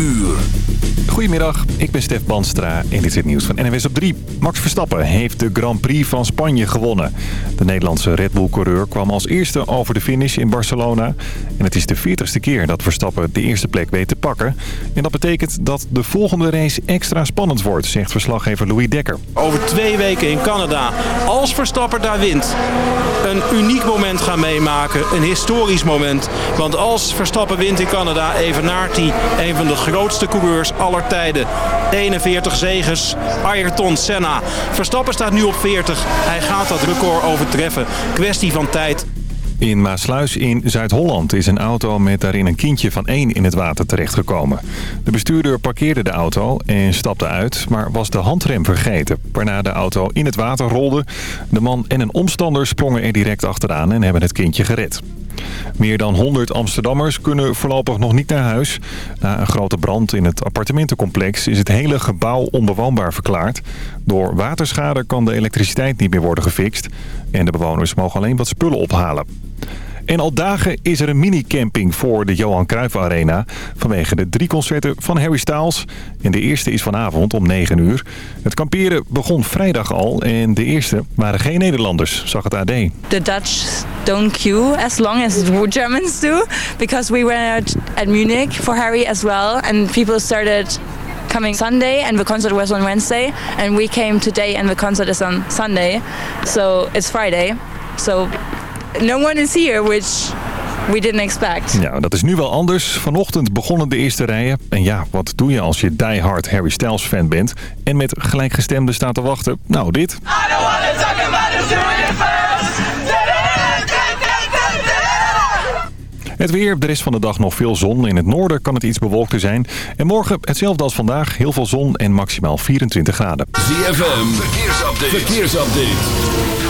uur. Goedemiddag, ik ben Stef Banstra en dit is het nieuws van NWS op 3. Max Verstappen heeft de Grand Prix van Spanje gewonnen. De Nederlandse Red Bull-coureur kwam als eerste over de finish in Barcelona. En het is de 40ste keer dat Verstappen de eerste plek weet te pakken. En dat betekent dat de volgende race extra spannend wordt, zegt verslaggever Louis Dekker. Over twee weken in Canada, als Verstappen daar wint, een uniek moment gaan meemaken. Een historisch moment. Want als Verstappen wint in Canada, evenaart hij een van de grootste coureurs aller tijden. 41 zegens, Ayrton Senna. Verstappen staat nu op 40. Hij gaat dat record overtreffen. Kwestie van tijd. In Maasluis in Zuid-Holland is een auto met daarin een kindje van één in het water terechtgekomen. De bestuurder parkeerde de auto en stapte uit, maar was de handrem vergeten. Waarna de auto in het water rolde. De man en een omstander sprongen er direct achteraan en hebben het kindje gered. Meer dan 100 Amsterdammers kunnen voorlopig nog niet naar huis. Na een grote brand in het appartementencomplex is het hele gebouw onbewoonbaar verklaard. Door waterschade kan de elektriciteit niet meer worden gefixt. En de bewoners mogen alleen wat spullen ophalen. En al dagen is er een minicamping voor de Johan Cruijff Arena... vanwege de drie concerten van Harry Styles. En de eerste is vanavond om 9 uur. Het kamperen begon vrijdag al en de eerste waren geen Nederlanders, zag het AD. The Dutch don't queue as long as the Germans do. Because we went at Munich for Harry as well. And people started coming Sunday and the concert was on Wednesday. And we came today and the concert is on Sunday. So it's Friday. So no one is here, which we didn't expect. Ja, dat is nu wel anders. Vanochtend begonnen de eerste rijen. En ja, wat doe je als je diehard Harry Styles fan bent... en met gelijkgestemden staat te wachten? Nou, dit. Het weer, de rest van de dag nog veel zon. In het noorden kan het iets bewolkter zijn. En morgen hetzelfde als vandaag. Heel veel zon en maximaal 24 graden. ZFM, verkeersupdate. verkeersupdate.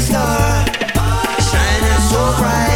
Star. Shining so bright,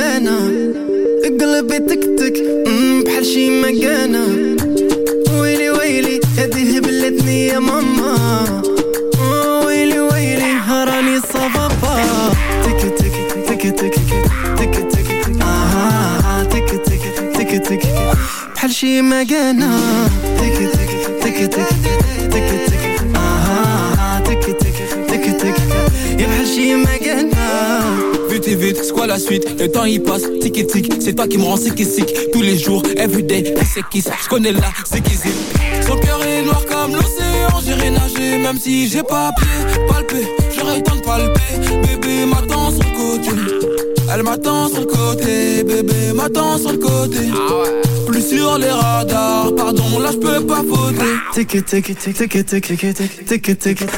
سيمانة قلبي مم، بحال شي مكانة. ويلي ويلي هدي هبلتني يا ماما. آه، ويلي ويلي راني صفافا تك تك تك تك تك تك آه تك تك تك تك بحال شي مكانة. تك تك تك تك تك c'est quoi la suite Le temps il passe, tic et tic, c'est toi qui me rends sick et sick Tous les jours, everyday, c'est qui je connais la zikizip Son cœur est noir comme l'océan, j'irai nager même si j'ai pas pied Palpé, j'aurais temps de palper, bébé m'attend sur le côté Elle m'attend sur le côté, bébé m'attend sur le côté Plus sur les radars, pardon là je peux pas voter Tic et tic, tic et tic, tic et tic, tic et tic, tic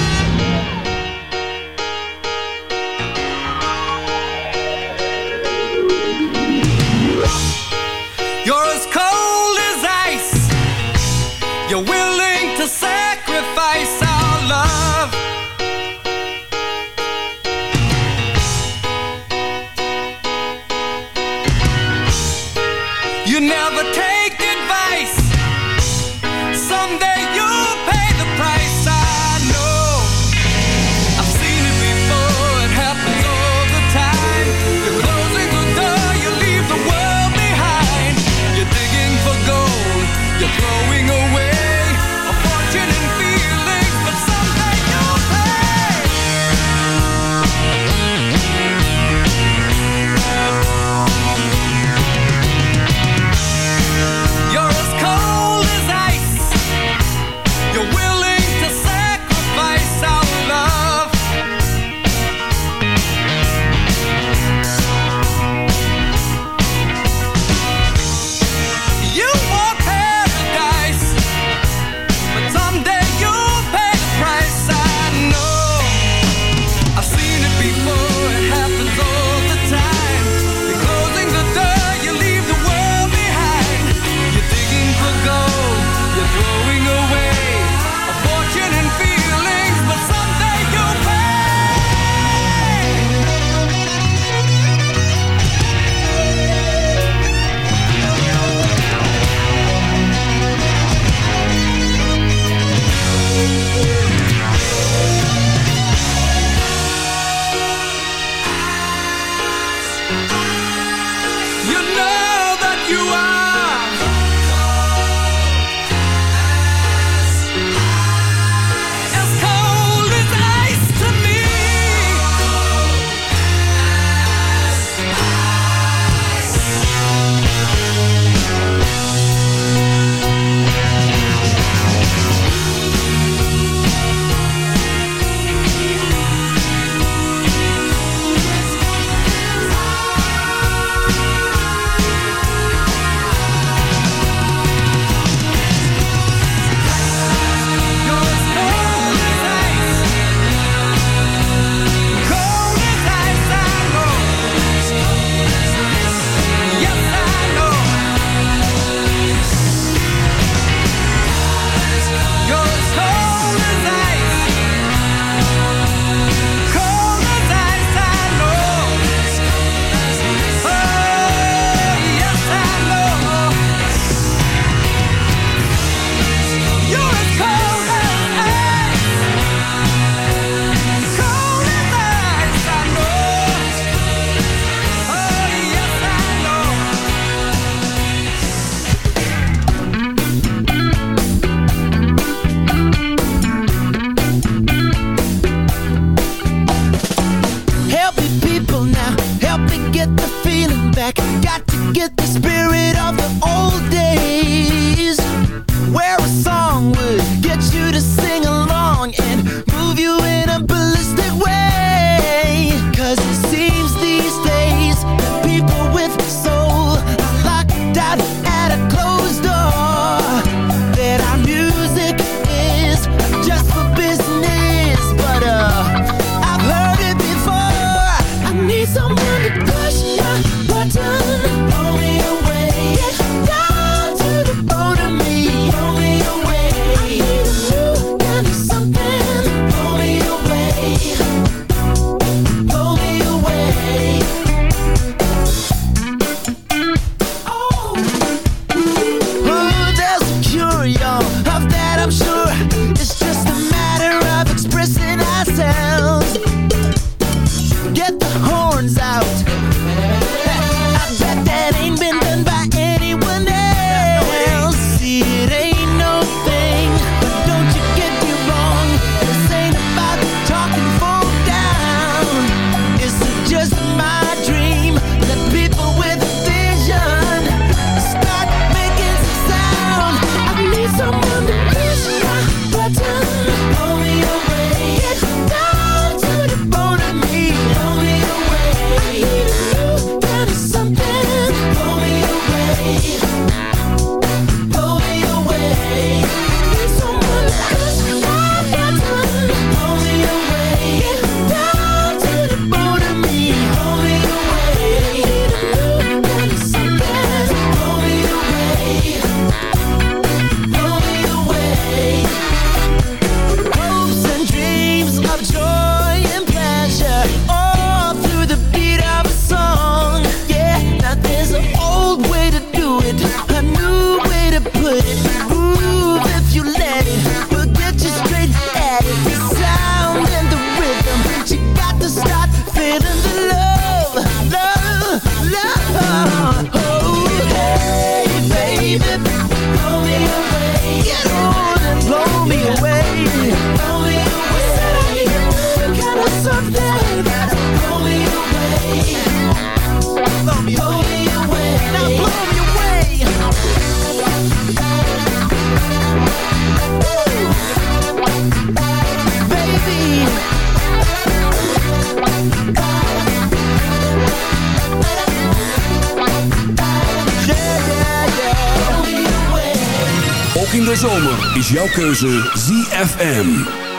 Jouw keuze ZFM.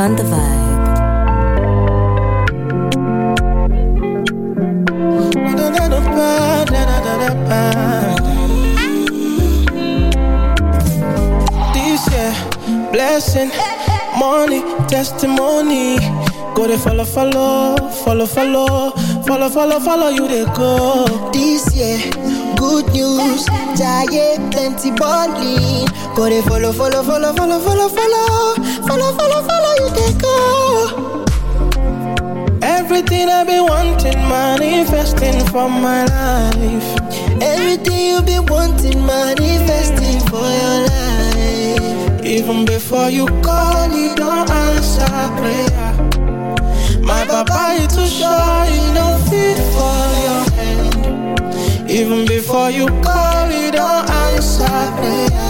On the vibe. This year, blessing, money, testimony. Go to follow, follow, follow, follow, follow, follow, follow you they go. This year, good news, giant plenty balling. Go they follow, follow, follow, follow, follow, follow, follow, follow, follow you they go. Everything I've been wanting, manifesting for my life. Everything you've been wanting, manifesting for your life. Even before you call, you don't answer prayer. My papa is too shy, you don't fit for your hand. Even before you call, you don't answer prayer.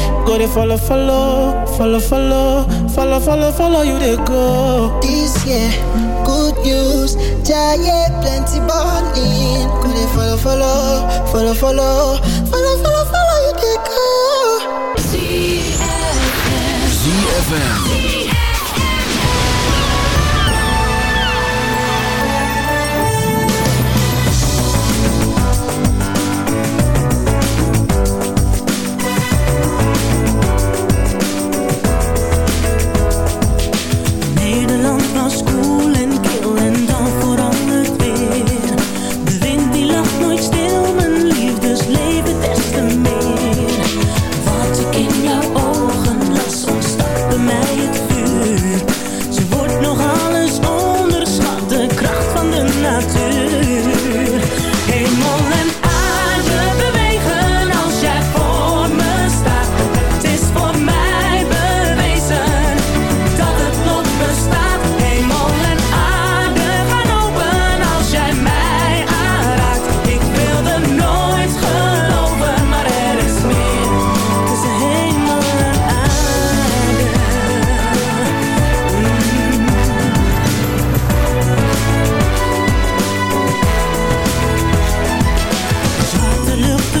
Go they follow, follow, follow, follow, follow, follow, follow you they go. This year, good news, giant plenty balling. Go they follow, follow, follow, follow, follow, follow, follow you they go. ZFM. Nederland to look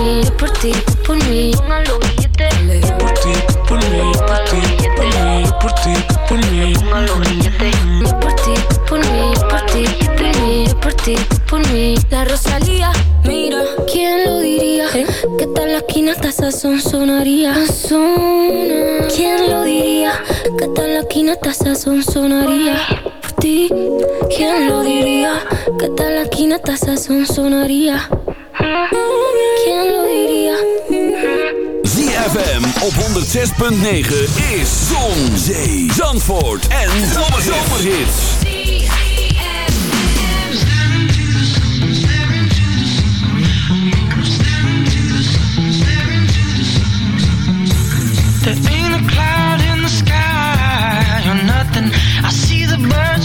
mí, yo por ti, por mí. Pongan los grilletes. Yo por ti, por mí, por ti, por mí, por ti, por mí. Pongan los. Yo por ti, por mí, por ti, por mí, yo por ti, por mí. La Rosalía, mira, ¿quién lo diría? Que tal la esquina hasta sazón sonaría. ¿Quién lo diría? Que tal la esquina hasta sazón sonaría. Por ti, ¿quién lo diría? Que tal la esquina hasta sazón sonaría. ¿Quién op 106.9 is Zon, Zee, Zandvoort en Zomerhits. There ain't a cloud in the sky or nothing. I see the birds,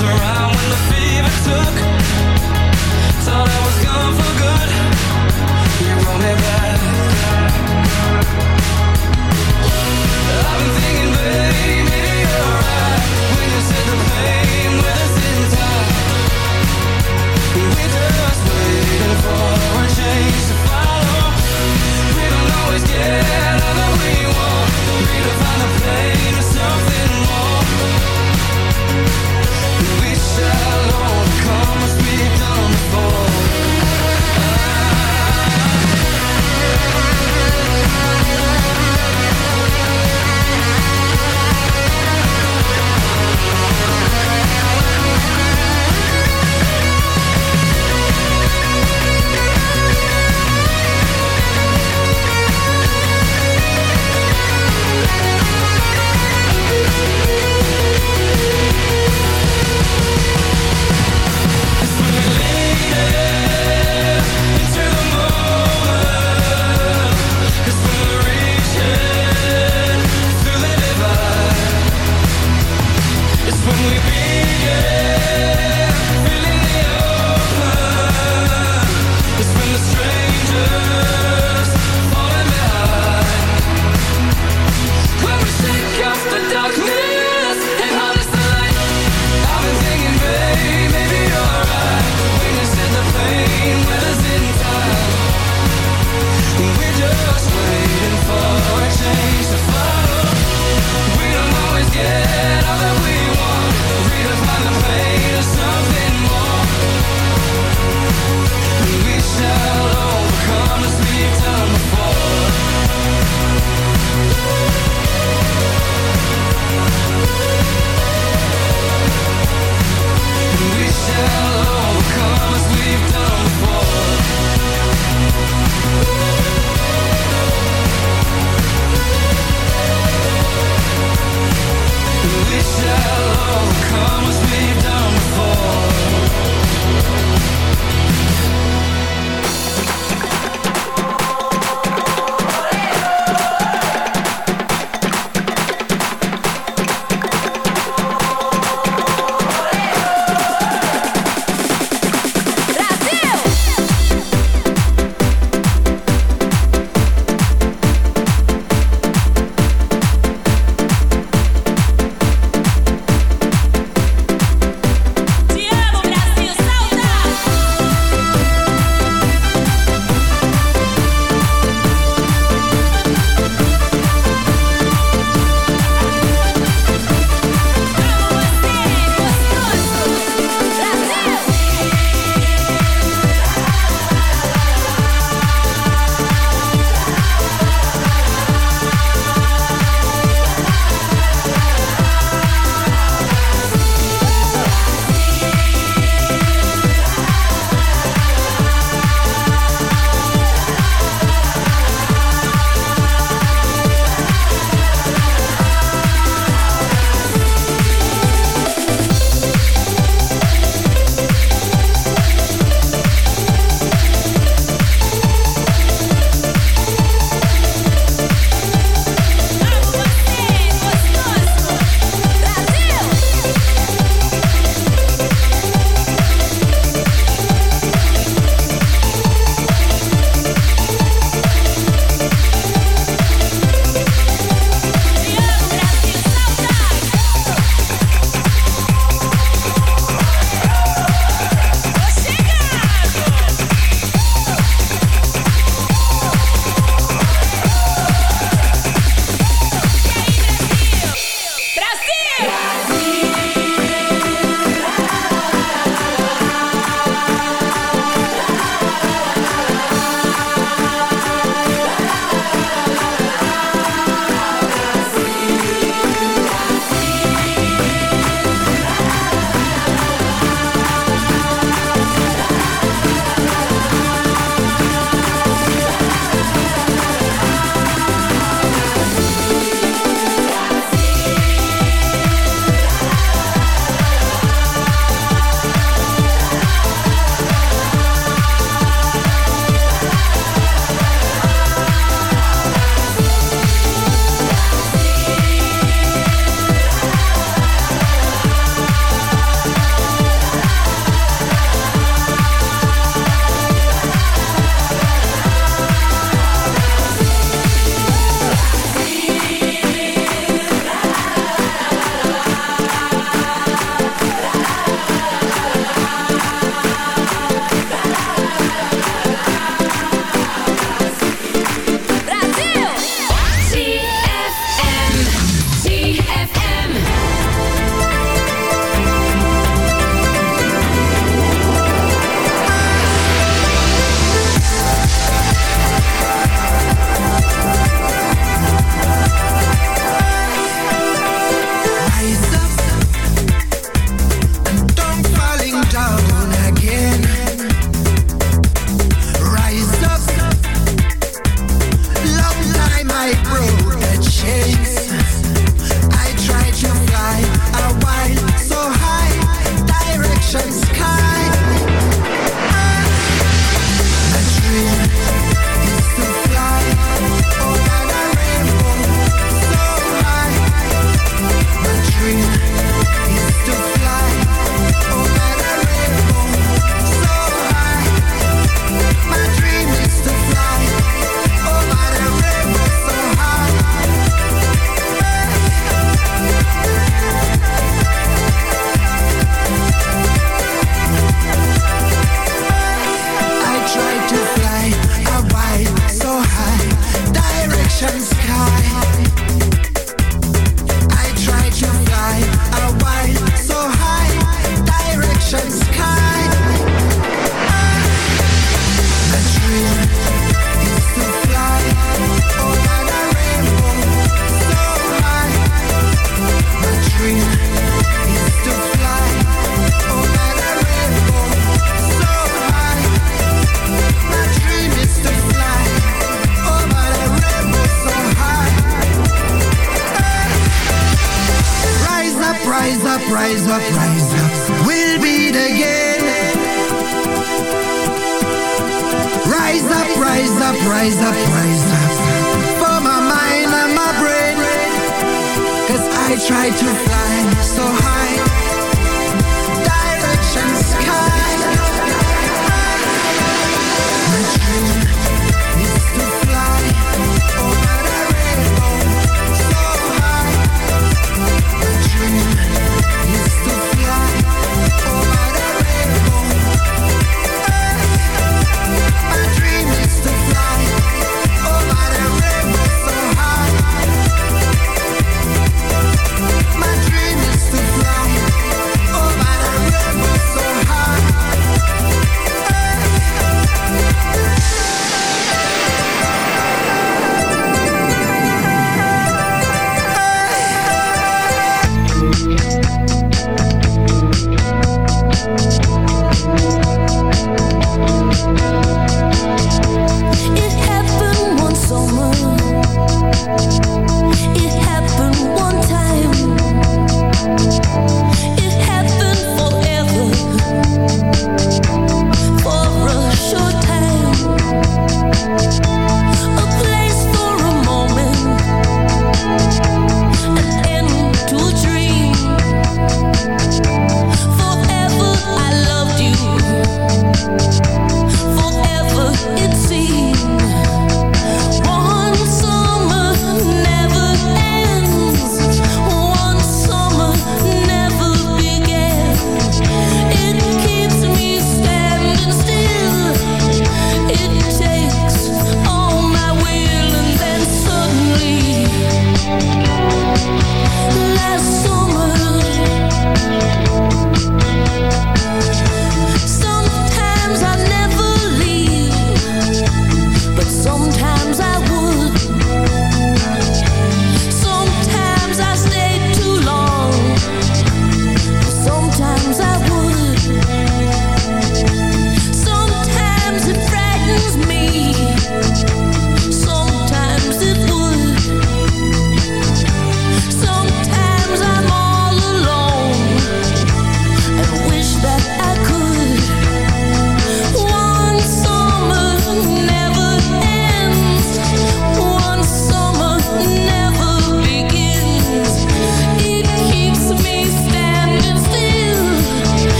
surround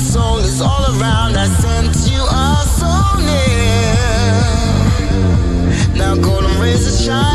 soul is all around. I sent you are so near. Now shine.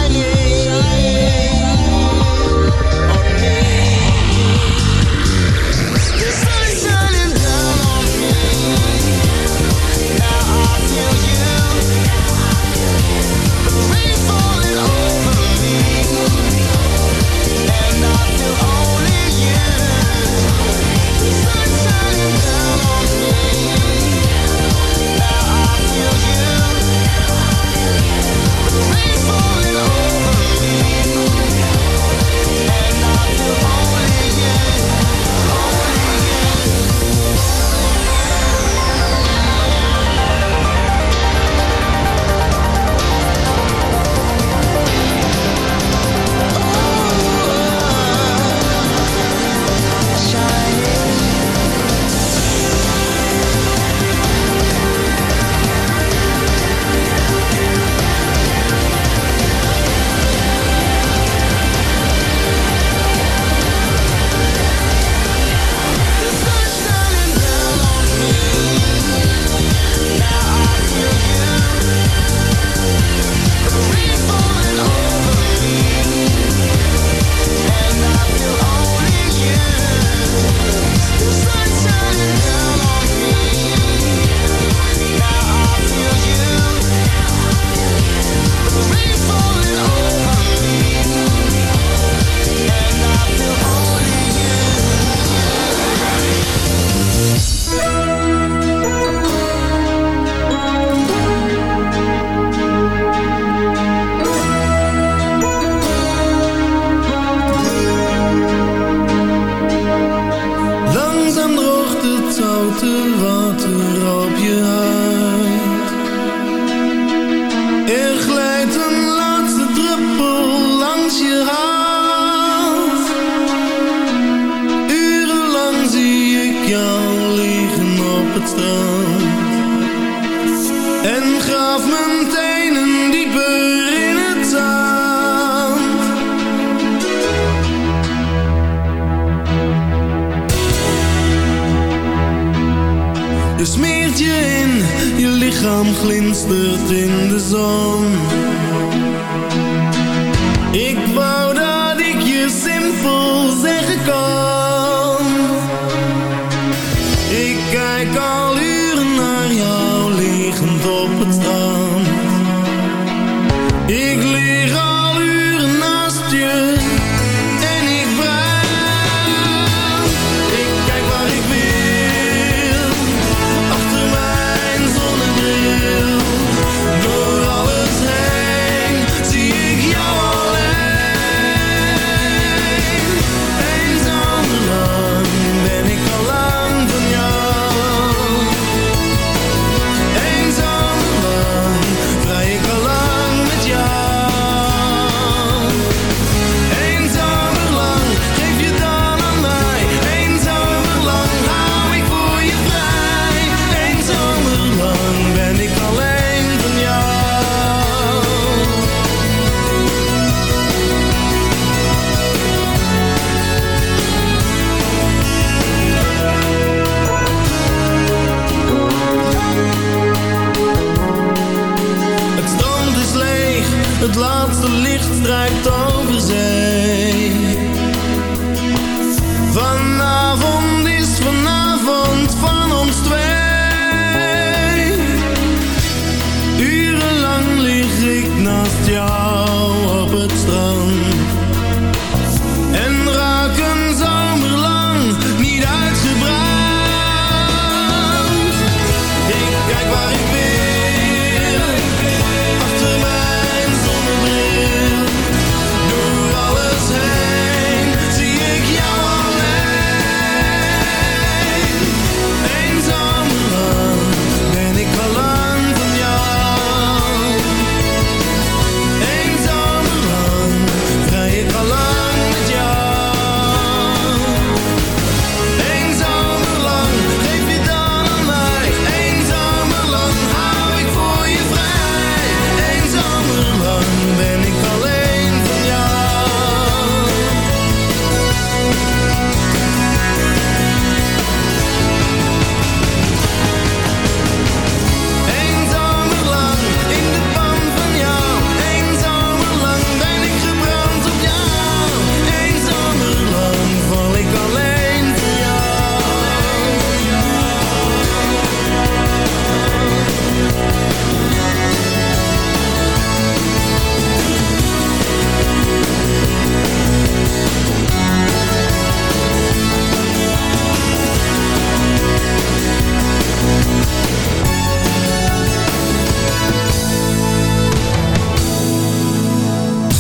like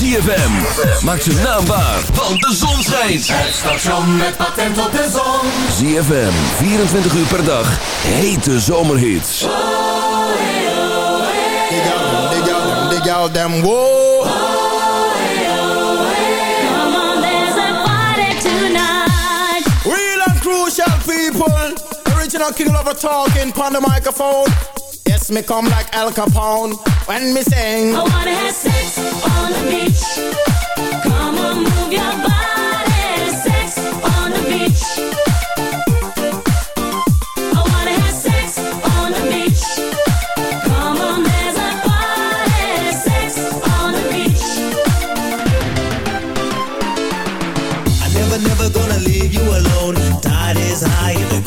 ZFM. Maak zijn naam waar, want de zon schijnt. Het station met patent op de zon. ZFM, 24 uur per dag. Hete zomerhits. Dig out them, dig out them, dig out them, whoa. Come on, there's a party tonight. Real and crucial people. Original King Lover talking on the microphone. Yes, me come like Al Capone when me sing. I wanna have sex on the beach. Come on, move your body. Sex on the beach. I wanna have sex on the beach. Come on, there's a party. Sex on the beach. I'm never, never gonna leave you alone. Tide is high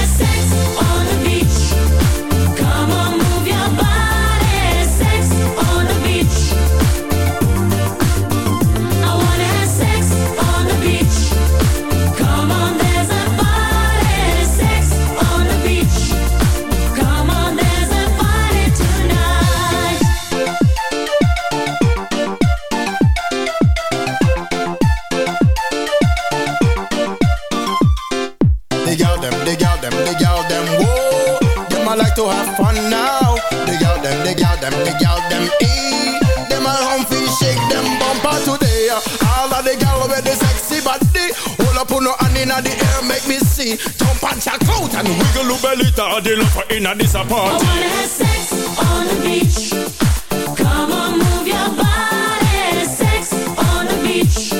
have fun now. Dig out them, dig out them, dig out them, e. Them a humpy shake them bumper today. All of the gal with the sexy body. Hold up on no hand inna the air, make me see. Jump and shout out and wiggle your belly. Ta the love inna this I party. wanna have sex on the beach. Come on, move your body. Sex on the beach.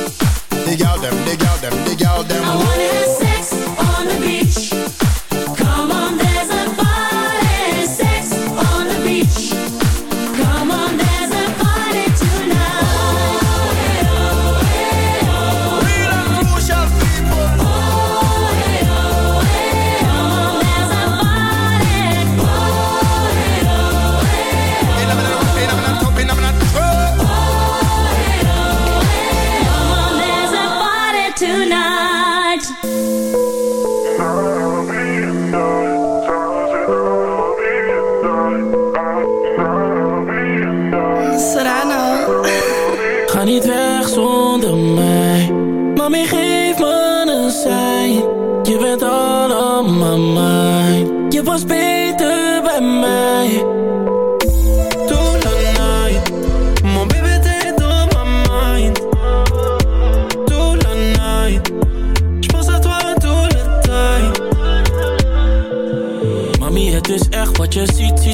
Dig out them, dig out them, dig out them, I wanna have